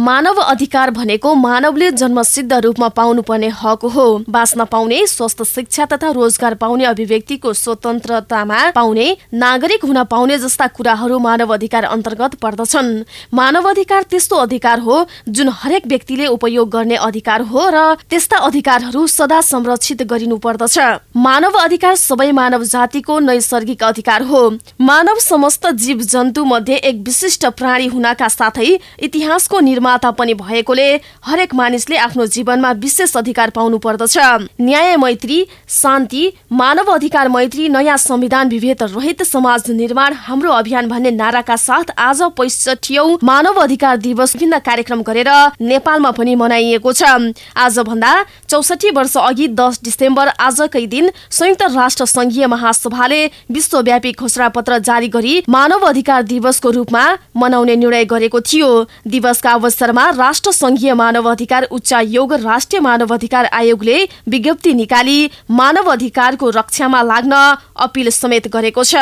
मानव अधिकार भनेको मानवले जन्मसिद्ध रूपमा पाउनुपर्ने हक हो। बाँच्न पाउने स्वस्थ शिक्षा तथा रोजगार पाउने अभिव्यक्तिको स्वतन्त्रतामा पाउने नागरिक हुन पाउने जस्ता कुराहरू मानव अधिकार अन्तर्गत पर्दछन्। मानव अधिकार त्यस्तो अधिकार हो जुन हरेक व्यक्तिले उपयोग गर्ने अधिकार हो र त्यस्ता अधिकारहरू सदा संरक्षित गरिनु पर्दछ मानव अधिकार सबै मानव जातिको नैसर्गिक अधिकार हो। मानव समस्त जीव जन्तु मध्ये एक विशिष्ट प्राणी हुनका साथै इतिहासको निर्माता पनि भएकोले हरेक मानिसले आफ्नो जीवनमा विशेष अधिकार पाउनु पर्दछ न्याय मैत्री शान्ति मानव अधिकार मैत्री नयाँ संविधान विभेद रहित समाज निर्माण हाम्रो अभियान भन्ने नाराका साथ आज पैसठीऔ मानव अधिकार दिवस विभिन्न कार्यक्रम गरेर नेपालमा पनि मनाइएको छ। आज भन्दा चौसठी वर्ष अघि दस डिसेम्बर आजकै दिन संयुक्त राष्ट्र संघीय महासभाले विश्वव्यापी घोषणा पत्र जारी गरी मानव अधिकार दिवसको रूपमा मनाउने निर्णय गरेको थियो। दिवसका अवसरमा राष्ट्र संघीय मानव अधिकार उच्चायोग राष्ट्रिय मानव अधिकार आयोगले विज्ञप्ति निकाली मानव अधिकारको रक्षामा लाग्न अपिल समेत गरेको छ।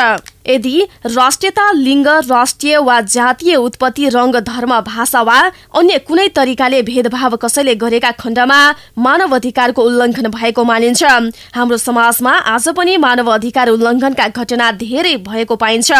यदि राष्ट्रियता लिङ्ग राष्ट्रिय वा जातीय उत्पत्ति रंग धर्म भाषा वा अन्य कुनै तरिकाले भेदभाव कसैले गरेका खण्डमा मानव अधिकारको उल्लङ्घन भएको मानिन्छ। हाम्रो समाजमा आज पनि मानव अधिकार उल्लङ्घनका घटना धेरै भएको पाइन्छ।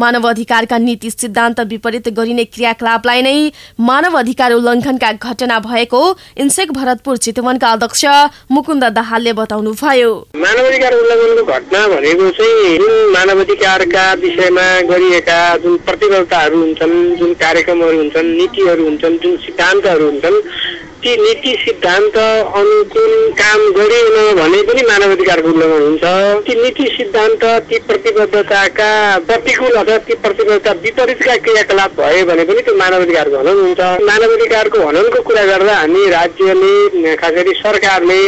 मानव अधिकारका नीति सिद्धान्त विपरीत गरिने क्रियाकलापलाई नै मानव अधिकार उल्लङ्घनका घटना भएको इन्सेक भरतपुर चितवनका अध्यक्ष मुकुन्द दाहालले बताउनुभयो। मानव अधिकार उल्लङ्घनको घटना भनेको चाहिँ मानव अधिकारका विषयमा गरिएका जुन प्रतिबद्धताहरू हुन्छन् जुन कार्यक्रमहरू हुन्छन् नीतिहरू हुन्छन् जुन सिद्धान्तहरू हुन्छन् ती नीति सिद्धान्त अनुकूल काम गरिएन भने पनि मानव अधिकारको उल्लङ्घन हुन्छ। ती नीति सिद्धान्त ती प्रतिबद्धताका प्रतिकूल अथवा ती प्रतिबद्धता विपरीतका क्रियाकलाप भयो भने पनि त्यो मानव अधिकारको हनन हुन्छ। मानव अधिकारको हननको कुरा गर्दा हामी राज्यले खास गरी सरकारले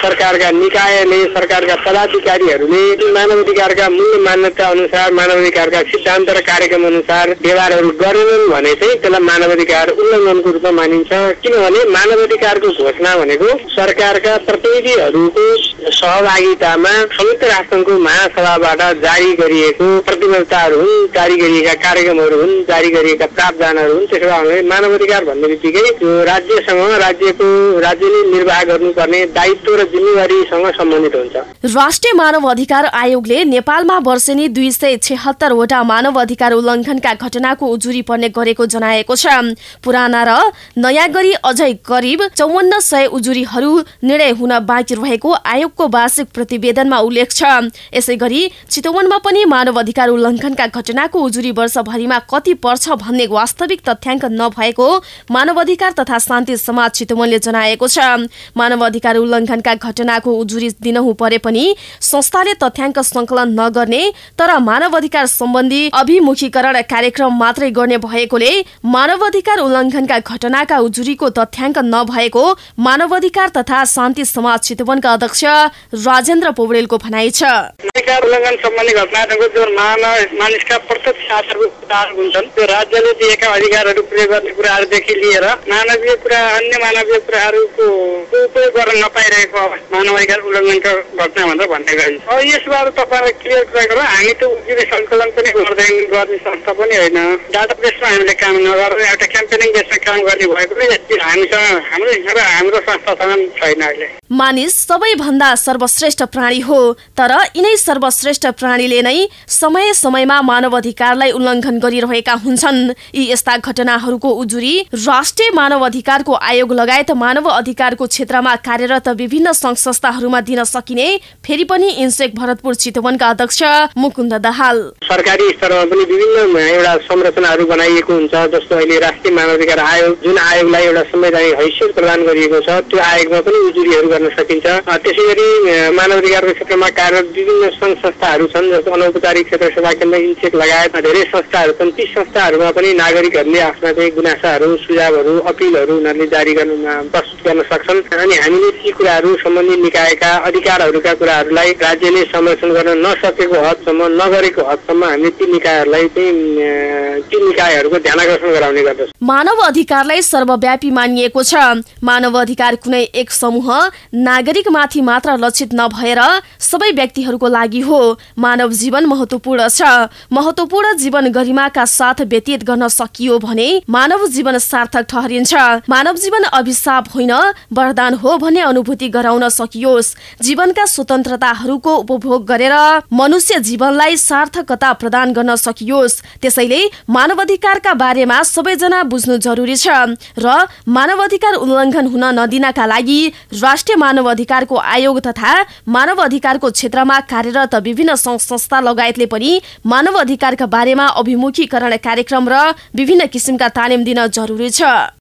सरकारका निकायले सरकारका पदाधिकारीहरूले मानव अधिकारका मूल्य मान्यता अनुसार मानव अधिकारका सिद्धान्त र कार्यक्रम अनुसार व्यवहारहरू गरेनन् भने चाहिँ त्यसलाई मानव अधिकार उल्लङ्घनको रूपमा मानिन्छ। किनभने मानव अधिकारको घोषणा भनेको सरकारका प्रतिनिधिहरूको सहभागितामा संयुक्त राष्ट्रको महासभाबाट जारी गरिएको प्रतिबद्धताहरू हुन् जारी गरिएका कार्यक्रमहरू हुन् जारी गरिएका प्रावधानहरू हुन्। त्यसो भए मानव अधिकार भन्ने बित्तिकै त्यो राज्यसँग राज्यको राज्यले निर्वाह गर्नुपर्ने दायित्व र जिम्मेवारीसँग सम्बन्धित हुन्छ। राष्ट्रिय मानव अधिकार आयोगले नेपालमा वर्षेनी दुई सय छेहत्तरवटा मानव अधिकार उल्लङ्घनका घटनाको उजुरी पर्ने गरेको जनाएको छ। पुराना र नयाँ गरी अझै करिब चौवन्न सय उजुरीहरू निर्णय हुन बाँकी रहेको आयोगको वार्षिक प्रतिवेदनमा उल्लेख छ। यसै गरी चितवनमा पनि मानव अधिकार उल्लङ्घनका घटनाको उजुरी वर्षभरिमा कति पर्छ भन्ने वास्तविक तथ्याङ्क नभएको मानव अधिकार तथा शान्ति समाज चितवनले जनाएको छ। मानव अधिकार उल्लङ्घनका घटनाको उजुरी दिनहु परे पनि संस्थाले तथ्याङ्क संकलन नगर्ने तर मानव अधिकार सम्बन्धी अभिमुखीकरण कार्यक्रम मात्रै गर्ने भएकोले मानव अधिकार उल्लङ्घनका घटनाका उजुरीको तथ्याङ्क नभएको मानव अधिकार तथा शान्ति समाज चितवनका अध्यक्ष राजेन्द्र पौडेलको भनाइ छ। अधिकार उल्लङ्घन सम्बन्धी घटनाहरूको जो मानिसका प्रत्यक्ष आधारभूत कुराहरू हुन्छन् त्यो राज्यले दिएका अधिकारहरू प्रयोग गर्ने कुराहरूदेखि लिएर मानवीय कुरा अन्य मानवीय कुराहरूको उपयोग गर्न नपाइरहेको मानव अधिकार उल्लङ्घनको घटना भनेर भन्ने गरिन्छ। यसबाट तपाईँलाई क्लियर कुरा गरौँ हामी त उजुरी सङ्कलन पनि गर्दैन गर्ने संस्था पनि होइन। डाटा बेसमा हामीले काम नगरेर एउटा क्याम्पेनिङ बेसमा काम गर्ने भएकोले हामीसँग मानिस सबैभन्दा सर्वश्रेष्ठ प्राणी हो तर यिनै सर्वश्रेष्ठ प्राणीले नै समय समयमा मानव अधिकारलाई उल्लङ्घन गरिरहेका हुन्छन्। यी यस्ता घटनाहरूको उजुरी राष्ट्रिय मानव अधिकारको आयोग लगायत मानव अधिकारको क्षेत्रमा कार्यरत विभिन्न संघ संस्थाहरूमा दिन सकिने फेरि पनि इन्सेक भरतपुर चितवनका अध्यक्ष मुकुन्द दाहाल। सरकारी स्तरमा पनि विभिन्न एउटा संरचनाहरू बनाइएको हुन्छ जस्तो अहिले राष्ट्रिय मानव अधिकार आयोग जुन आयोगलाई एउटा संवैधानिक हैसियत प्रदान गरिएको छ। त्यो आयोगमा पनि उजुरीहरू गर्न सकिन्छ। त्यसै गरी मानव अधिकारको क्षेत्रमा कार्यरत विभिन्न सङ्घ संस्थाहरू छन् जस्तो अनौपचारिक क्षेत्र सेवा केन्द्र इन्चेक लगायत धेरै संस्थाहरू छन्। ती संस्थाहरूमा पनि नागरिकहरूले आफ्ना चाहिँ गुनासाहरू सुझावहरू अपिलहरू उनीहरूले जारी गर्न प्रस्तुत गर्न सक्छन्। अनि हामीले ती कुराहरू सम्बन्धित निकायका अधिकारहरूका कुराहरूलाई राज्यले संरक्षण गर्न नसकेको हदसम्म नगरेको हदसम्म हामीले ती निकायहरूलाई चाहिँ ती निकायहरूको ध्यान गराउने गर्दछ। मानव अधिकारलाई सर्वव्यापी मानिएको छ। मानव अधिकार कुनै एक समूह नागरिकमाथि मात्र लक्षित नभएर सबै व्यक्तिहरूको लागि हो। मानव जीवन महत्वपूर्ण छ। महत्वपूर्ण जीवन गरिमाका साथ व्यतीत गर्न सकियो भने मानव जीवन सार्थक ठहरिन्छ। मानव जीवन अभिशाप होइन वरदान हो भन्ने अनुभूति गराउन सकियोस्। जीवनका स्वतन्त्रताहरूको उपभोग गरेर मनुष्य जीवनलाई सार्थकता प्रदान गर्न सकियोस्। त्यसैले मानव अधिकारका बारेमा सबैजना बुझ्नु जरुरी छ र मानव उल्लङ्घन हुन नदिनका लागि राष्ट्रिय मानव अधिकारको आयोग तथा मानव अधिकारको क्षेत्रमा कार्यरत विभिन्न संस्था लगायतले पनि मानव अधिकारका बारेमा अभिमुखीकरण कार्यक्रम र विभिन्न किसिमका तालिम दिन जरुरी छ।